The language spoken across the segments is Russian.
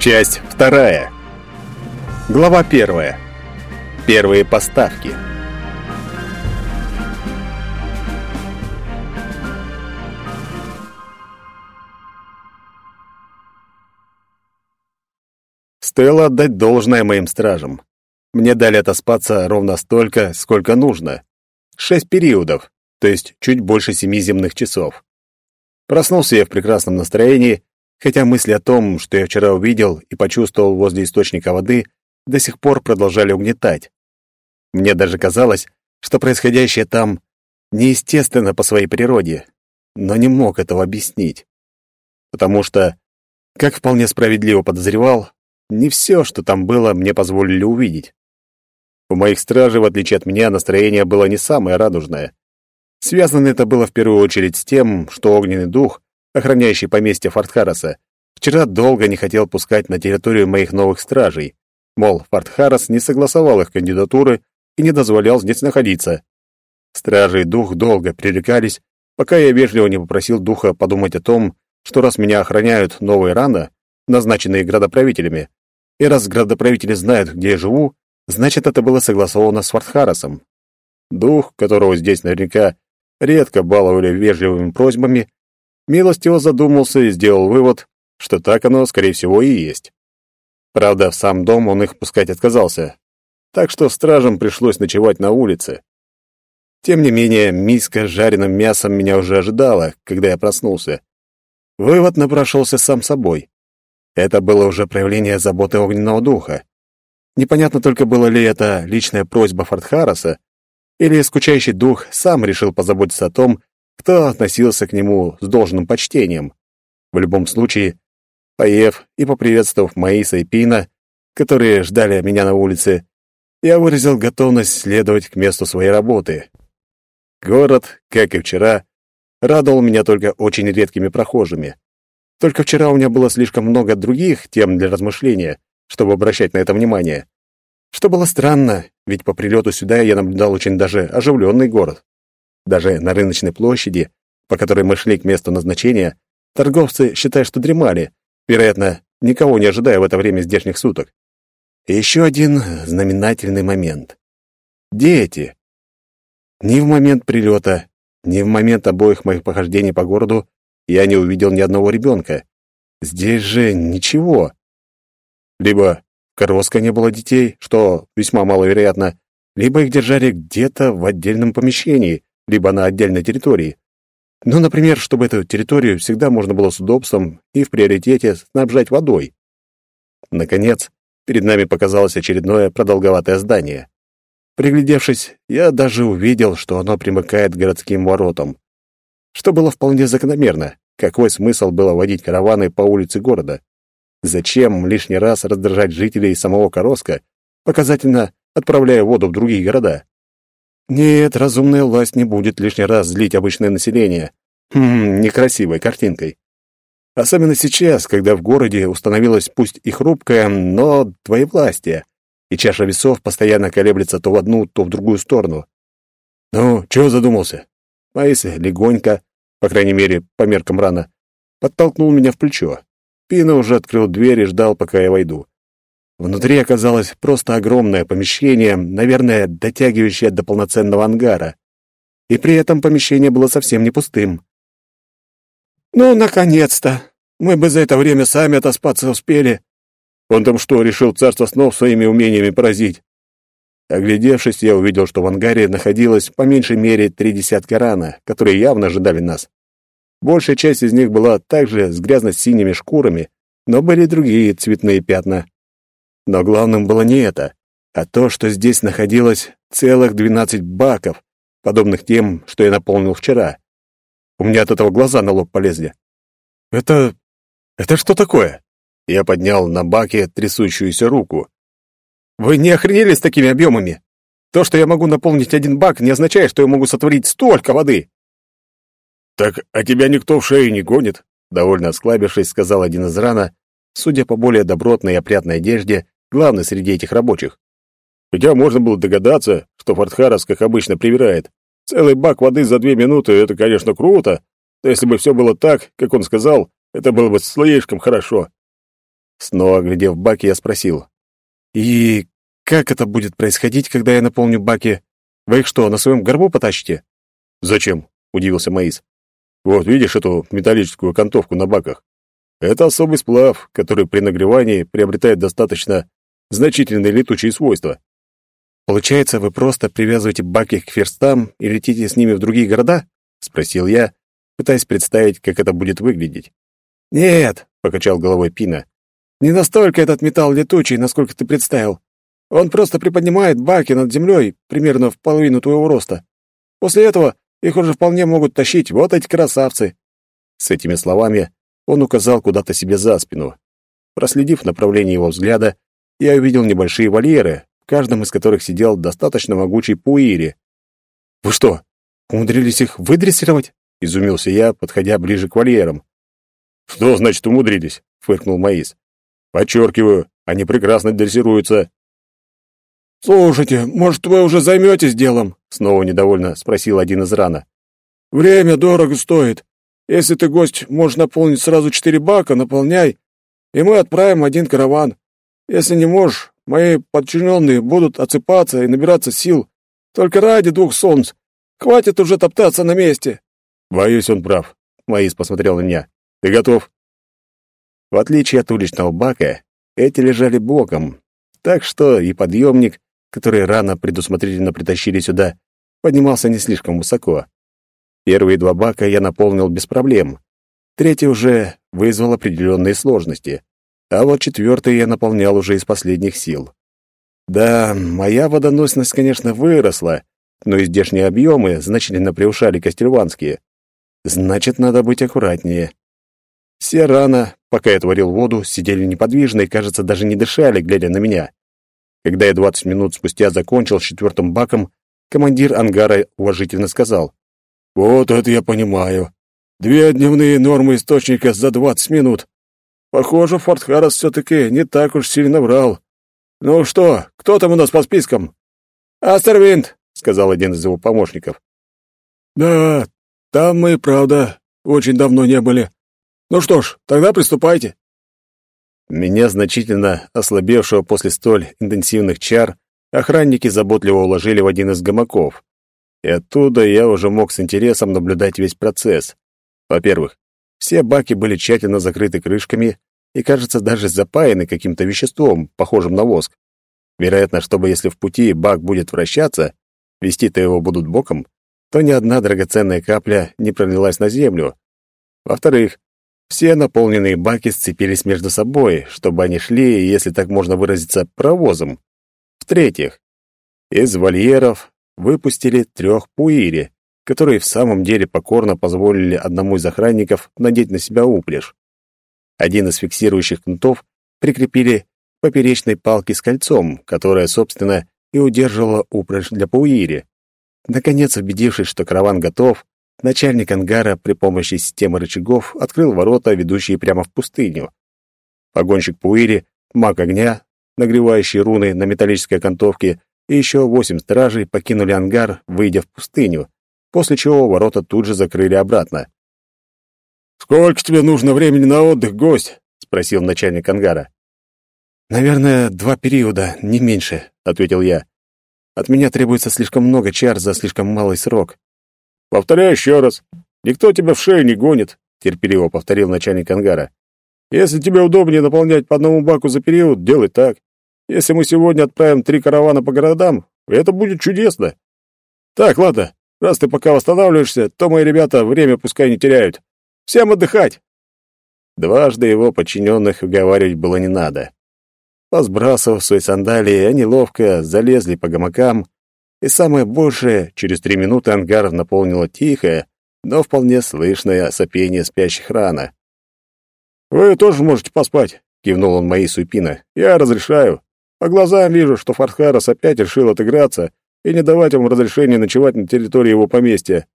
Часть вторая. Глава первая. Первые поставки. Стоило отдать должное моим стражам. Мне дали отоспаться ровно столько, сколько нужно. Шесть периодов, то есть чуть больше семи земных часов. Проснулся я в прекрасном настроении хотя мысли о том, что я вчера увидел и почувствовал возле источника воды, до сих пор продолжали угнетать. Мне даже казалось, что происходящее там неестественно по своей природе, но не мог этого объяснить. Потому что, как вполне справедливо подозревал, не все, что там было, мне позволили увидеть. У моих стражей, в отличие от меня, настроение было не самое радужное. Связано это было в первую очередь с тем, что огненный дух, охраняющий поместье Фортхараса, вчера долго не хотел пускать на территорию моих новых стражей. Мол, Фортхарас не согласовал их кандидатуры и не дозволял здесь находиться. Стражи и дух долго пререкались, пока я вежливо не попросил духа подумать о том, что раз меня охраняют новые раны, назначенные градоправителями, и раз градоправители знают, где я живу, значит, это было согласовано с Фортхарасом. Дух, которого здесь наверняка редко баловали вежливыми просьбами, милостиво задумался и сделал вывод, что так оно, скорее всего, и есть. Правда, в сам дом он их пускать отказался, так что стражам пришлось ночевать на улице. Тем не менее, миска с жареным мясом меня уже ожидала, когда я проснулся. Вывод напрашивался сам собой. Это было уже проявление заботы огненного духа. Непонятно только, было ли это личная просьба Фортхараса, или скучающий дух сам решил позаботиться о том, кто относился к нему с должным почтением. В любом случае, поев и поприветствовав Маиса и Пина, которые ждали меня на улице, я выразил готовность следовать к месту своей работы. Город, как и вчера, радовал меня только очень редкими прохожими. Только вчера у меня было слишком много других тем для размышления, чтобы обращать на это внимание. Что было странно, ведь по прилету сюда я наблюдал очень даже оживленный город. Даже на рыночной площади, по которой мы шли к месту назначения, торговцы, считая, что дремали, вероятно, никого не ожидая в это время здешних суток. И еще один знаменательный момент. Дети. Ни в момент прилета, ни в момент обоих моих похождений по городу я не увидел ни одного ребенка. Здесь же ничего. Либо в Коровска не было детей, что весьма маловероятно, либо их держали где-то в отдельном помещении, либо на отдельной территории. Ну, например, чтобы эту территорию всегда можно было с удобством и в приоритете снабжать водой. Наконец, перед нами показалось очередное продолговатое здание. Приглядевшись, я даже увидел, что оно примыкает к городским воротам. Что было вполне закономерно. Какой смысл было водить караваны по улице города? Зачем лишний раз раздражать жителей самого Короска, показательно отправляя воду в другие города? Нет, разумная власть не будет лишний раз злить обычное население. Хм, некрасивой картинкой. Особенно сейчас, когда в городе установилась пусть и хрупкая, но двоевластие, и чаша весов постоянно колеблется то в одну, то в другую сторону. «Ну, чего задумался?» Маиса легонько, по крайней мере, по меркам рано, подтолкнул меня в плечо. Пина уже открыл дверь и ждал, пока я войду. Внутри оказалось просто огромное помещение, наверное, дотягивающее до полноценного ангара. И при этом помещение было совсем не пустым. «Ну, наконец-то! Мы бы за это время сами отоспаться успели!» Он там что, решил царство снов своими умениями поразить? Оглядевшись, я увидел, что в ангаре находилось по меньшей мере три десятка рана, которые явно ожидали нас. Большая часть из них была также с грязно-синими шкурами, но были другие цветные пятна. Но главным было не это, а то, что здесь находилось целых двенадцать баков, подобных тем, что я наполнил вчера. У меня от этого глаза на лоб полезли. «Это... это что такое?» Я поднял на баке трясущуюся руку. «Вы не охренели с такими объемами? То, что я могу наполнить один бак, не означает, что я могу сотворить столько воды!» «Так, а тебя никто в шею не гонит?» Довольно осклабившись, сказал один из рана, судя по более добротной и опрятной одежде, главный среди этих рабочих. Хотя можно было догадаться, что Фортхарас, как обычно, привирает. Целый бак воды за две минуты — это, конечно, круто, но если бы все было так, как он сказал, это было бы слишком хорошо. Снова глядев в баки, я спросил. «И как это будет происходить, когда я наполню баки? Вы их что, на своем горбу потащите?» «Зачем?» — удивился Маис. «Вот, видишь эту металлическую окантовку на баках? Это особый сплав, который при нагревании приобретает достаточно значительные летучие свойства. Получается, вы просто привязываете баки к ферстам и летите с ними в другие города? спросил я, пытаясь представить, как это будет выглядеть. Нет, покачал головой Пина. Не настолько этот металл летучий, насколько ты представил. Он просто приподнимает баки над землей примерно в половину твоего роста. После этого их уже вполне могут тащить вот эти красавцы. С этими словами он указал куда-то себе за спину. Проследив направление его взгляда, я увидел небольшие вольеры, в каждом из которых сидел достаточно могучий пуири. «Вы что, умудрились их выдрессировать?» — изумился я, подходя ближе к вольерам. «Что значит умудрились?» — фыркнул Маис. «Подчеркиваю, они прекрасно дрессируются». «Слушайте, может, вы уже займетесь делом?» — снова недовольно спросил один из рана. «Время дорого стоит. Если ты гость, можешь наполнить сразу четыре бака, наполняй, и мы отправим один караван. Если не можешь, мои подчиненные будут отсыпаться и набираться сил. Только ради двух солнц. Хватит уже топтаться на месте. Боюсь, он прав. Маис посмотрел на меня. Ты готов? В отличие от уличного бака, эти лежали боком, так что и подъемник, который рано предусмотрительно притащили сюда, поднимался не слишком высоко. Первые два бака я наполнил без проблем. Третий уже вызвал определенные сложности. А вот четвертый я наполнял уже из последних сил. Да, моя водоносность, конечно, выросла, но и здешние объемы значительно превышали костельванские. Значит, надо быть аккуратнее. Все рано, пока я творил воду, сидели неподвижно и, кажется, даже не дышали, глядя на меня. Когда я двадцать минут спустя закончил с четвертым баком, командир ангара уважительно сказал. Вот это я понимаю. Две дневные нормы источника за двадцать минут. Похоже, Форт Харрис все-таки не так уж сильно врал. Ну что, кто там у нас по спискам? Астервинд, сказал один из его помощников. Да, там мы, правда, очень давно не были. Ну что ж, тогда приступайте. Меня значительно ослабевшего после столь интенсивных чар охранники заботливо уложили в один из гамаков и оттуда я уже мог с интересом наблюдать весь процесс. Во-первых, все баки были тщательно закрыты крышками и, кажется, даже запаяны каким-то веществом, похожим на воск. Вероятно, чтобы если в пути бак будет вращаться, вести-то его будут боком, то ни одна драгоценная капля не пролилась на землю. Во-вторых, все наполненные баки сцепились между собой, чтобы они шли, если так можно выразиться, провозом. В-третьих, из вольеров выпустили трех пуири, которые в самом деле покорно позволили одному из охранников надеть на себя упряжь. Один из фиксирующих кнутов прикрепили поперечной палке с кольцом, которая, собственно, и удерживала упряжь для пуири. Наконец, убедившись, что караван готов, начальник ангара при помощи системы рычагов открыл ворота, ведущие прямо в пустыню. Погонщик пуири, маг огня, нагревающий руны на металлической окантовке, и еще восемь стражей покинули ангар, выйдя в пустыню, после чего ворота тут же закрыли обратно. «Сколько тебе нужно времени на отдых, гость?» — спросил начальник ангара. «Наверное, два периода, не меньше», — ответил я. «От меня требуется слишком много чар за слишком малый срок». «Повторяю еще раз. Никто тебя в шею не гонит», — терпеливо повторил начальник ангара. «Если тебе удобнее наполнять по одному баку за период, делай так. Если мы сегодня отправим три каравана по городам, это будет чудесно. Так, ладно, раз ты пока восстанавливаешься, то мои ребята время пускай не теряют. Всем отдыхать!» Дважды его подчиненных уговаривать было не надо. Посбрасывав свои сандалии, они ловко залезли по гамакам, и самое большее, через три минуты ангар наполнило тихое, но вполне слышное сопение спящих рана. «Вы тоже можете поспать», — кивнул он моей Суйпина. «Я разрешаю. По глазам вижу, что Фархарас опять решил отыграться и не давать ему разрешения ночевать на территории его поместья.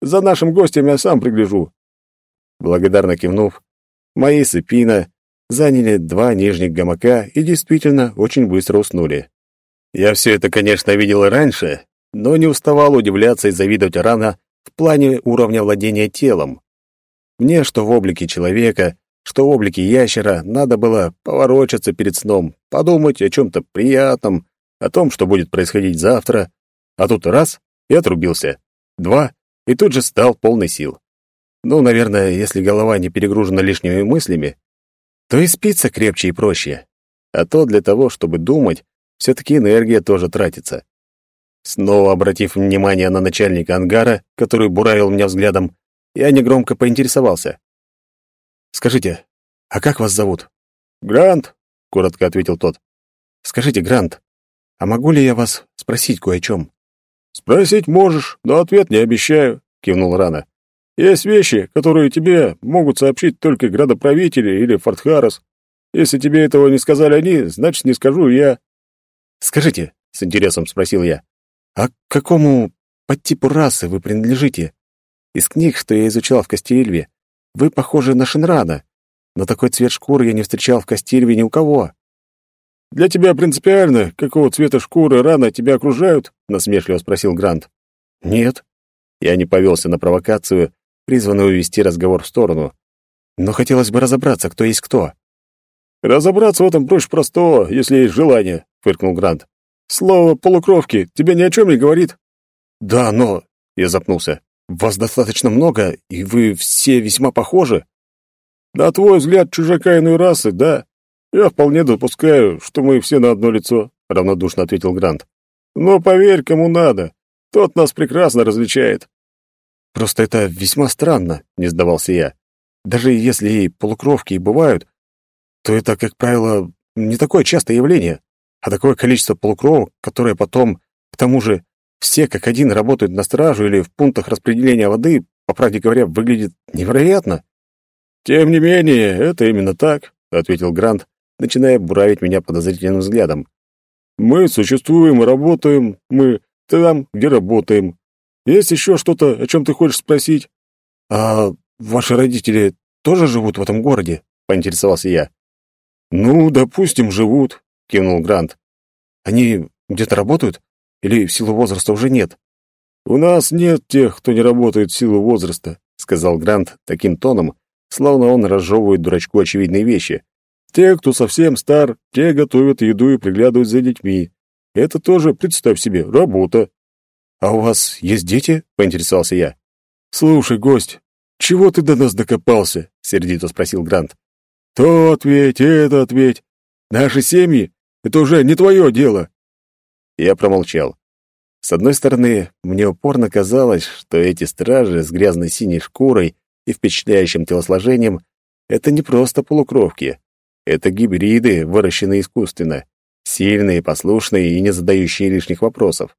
За нашим гостем я сам пригляжу». Благодарно кивнув, мои сыпина заняли два нижних гамака и действительно очень быстро уснули. Я все это, конечно, видел и раньше, но не уставал удивляться и завидовать рано в плане уровня владения телом. Мне, что в облике человека, что в облике ящера надо было поворочаться перед сном, подумать о чем-то приятном, о том, что будет происходить завтра. А тут раз — и отрубился. Два — и тут же стал полный сил. Ну, наверное, если голова не перегружена лишними мыслями, то и спится крепче и проще. А то для того, чтобы думать, все-таки энергия тоже тратится. Снова обратив внимание на начальника ангара, который буравил меня взглядом, я негромко поинтересовался. «Скажите, а как вас зовут?» «Грант», — коротко ответил тот. «Скажите, Грант, а могу ли я вас спросить кое о чем?» «Спросить можешь, но ответ не обещаю», — кивнул Рана. «Есть вещи, которые тебе могут сообщить только градоправители или Фортхарас. Если тебе этого не сказали они, значит, не скажу я». «Скажите», — с интересом спросил я, «а к какому подтипу расы вы принадлежите? Из книг, что я изучал в Кастильве, вы похожи на Шинрада, но такой цвет шкуры я не встречал в Кастильве ни у кого». «Для тебя принципиально, какого цвета шкуры рано тебя окружают?» — насмешливо спросил Грант. «Нет». Я не повелся на провокацию, призванную увести разговор в сторону. Но хотелось бы разобраться, кто есть кто. «Разобраться в этом проще простого, если есть желание», — фыркнул Грант. «Слово «полукровки» тебе ни о чем не говорит?» «Да, но...» — я запнулся. «Вас достаточно много, и вы все весьма похожи». «На твой взгляд, чужака иной расы, да. Я вполне допускаю, что мы все на одно лицо», — равнодушно ответил Грант. «Но поверь, кому надо, тот нас прекрасно различает». «Просто это весьма странно», — не сдавался я. «Даже если и полукровки бывают, то это, как правило, не такое частое явление, а такое количество полукровок, которые потом, к тому же, все как один работают на стражу или в пунктах распределения воды, по правде говоря, выглядит невероятно. «Тем не менее, это именно так», — ответил Грант, начиная буравить меня подозрительным взглядом. «Мы существуем и работаем, мы там, где работаем. Есть еще что-то, о чем ты хочешь спросить?» «А ваши родители тоже живут в этом городе?» — поинтересовался я. «Ну, допустим, живут», — кивнул Грант. «Они где-то работают? Или в силу возраста уже нет?» «У нас нет тех, кто не работает в силу возраста», — сказал Грант таким тоном, словно он разжевывает дурачку очевидные вещи. «Те, кто совсем стар, те готовят еду и приглядывают за детьми. Это тоже, представь себе, работа». «А у вас есть дети?» — поинтересовался я. «Слушай, гость, чего ты до нас докопался?» — сердито спросил Грант. То ответь, это ответь. Наши семьи — это уже не твое дело. Я промолчал. С одной стороны, мне упорно казалось, что эти стражи с грязной синей шкурой и впечатляющим телосложением — это не просто полукровки. Это гибриды, выращенные искусственно, сильные, послушные и не задающие лишних вопросов.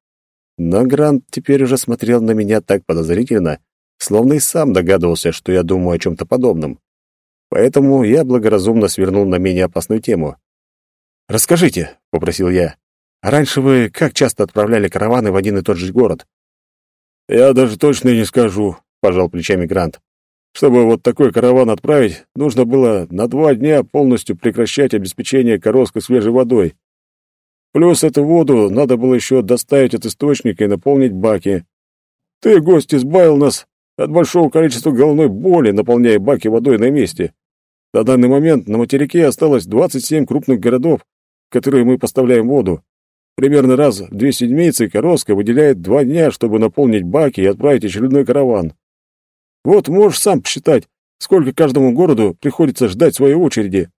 Но Грант теперь уже смотрел на меня так подозрительно, словно и сам догадывался, что я думаю о чем-то подобном. Поэтому я благоразумно свернул на менее опасную тему. «Расскажите», — попросил я, — «раньше вы как часто отправляли караваны в один и тот же город?» «Я даже точно не скажу», — пожал плечами Грант. «Чтобы вот такой караван отправить, нужно было на два дня полностью прекращать обеспечение Короска свежей водой. Плюс эту воду надо было еще доставить от источника и наполнить баки. Ты, гость, избавил нас от большого количества головной боли, наполняя баки водой на месте. На данный момент на материке осталось 27 крупных городов, в которые мы поставляем воду. Примерно раз в две седмицы Короска выделяет два дня, чтобы наполнить баки и отправить очередной караван. Вот можешь сам посчитать, сколько каждому городу приходится ждать своей очереди.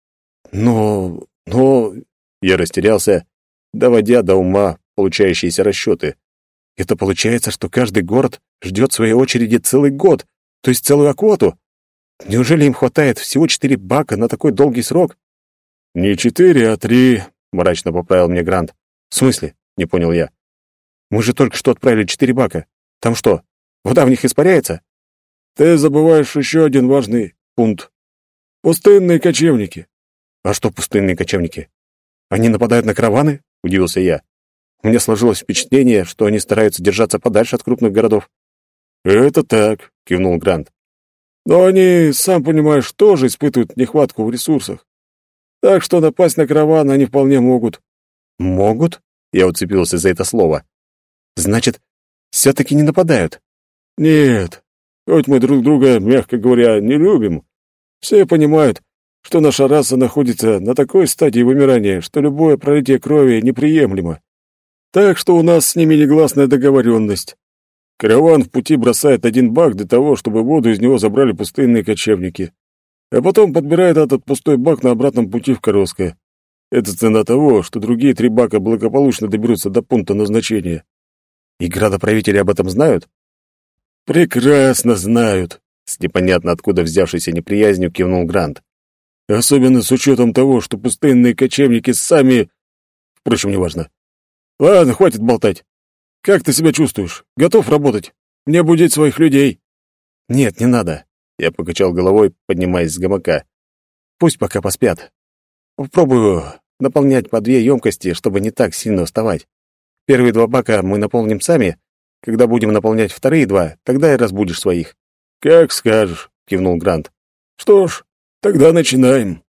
Но... но... Я растерялся, доводя до ума получающиеся расчеты. Это получается, что каждый город ждет своей очереди целый год, то есть целую аквоту. Неужели им хватает всего четыре бака на такой долгий срок? Не четыре, а три, мрачно поправил мне Грант. В смысле? Не понял я. Мы же только что отправили четыре бака. Там что, вода в них испаряется? Ты забываешь еще один важный пункт. Пустынные кочевники. А что пустынные кочевники? Они нападают на караваны? Удивился я. Меня сложилось впечатление, что они стараются держаться подальше от крупных городов. «Это так», — кивнул Грант. «Но они, сам понимаешь, тоже испытывают нехватку в ресурсах. Так что напасть на караван они вполне могут». «Могут?» — я уцепился за это слово. «Значит, все-таки не нападают?» «Нет, хоть мы друг друга, мягко говоря, не любим. Все понимают, что наша раса находится на такой стадии вымирания, что любое пролитие крови неприемлемо. Так что у нас с ними негласная договоренность. Караван в пути бросает один бак для того, чтобы воду из него забрали пустынные кочевники, а потом подбирает этот пустой бак на обратном пути в Коровское. Это цена того, что другие три бака благополучно доберутся до пункта назначения. И градоправители об этом знают? Прекрасно знают, с непонятно откуда взявшейся неприязнью кивнул Грант. Особенно с учетом того, что пустынные кочевники сами... Впрочем, неважно. Ладно, хватит болтать. Как ты себя чувствуешь? Готов работать? Мне будить своих людей?» «Нет, не надо», — я покачал головой, поднимаясь с гамака. «Пусть пока поспят. Попробую наполнять по две емкости, чтобы не так сильно уставать. Первые два бака мы наполним сами. Когда будем наполнять вторые два, тогда и разбудишь своих». «Как скажешь», — кивнул Грант. «Что ж, тогда начинаем».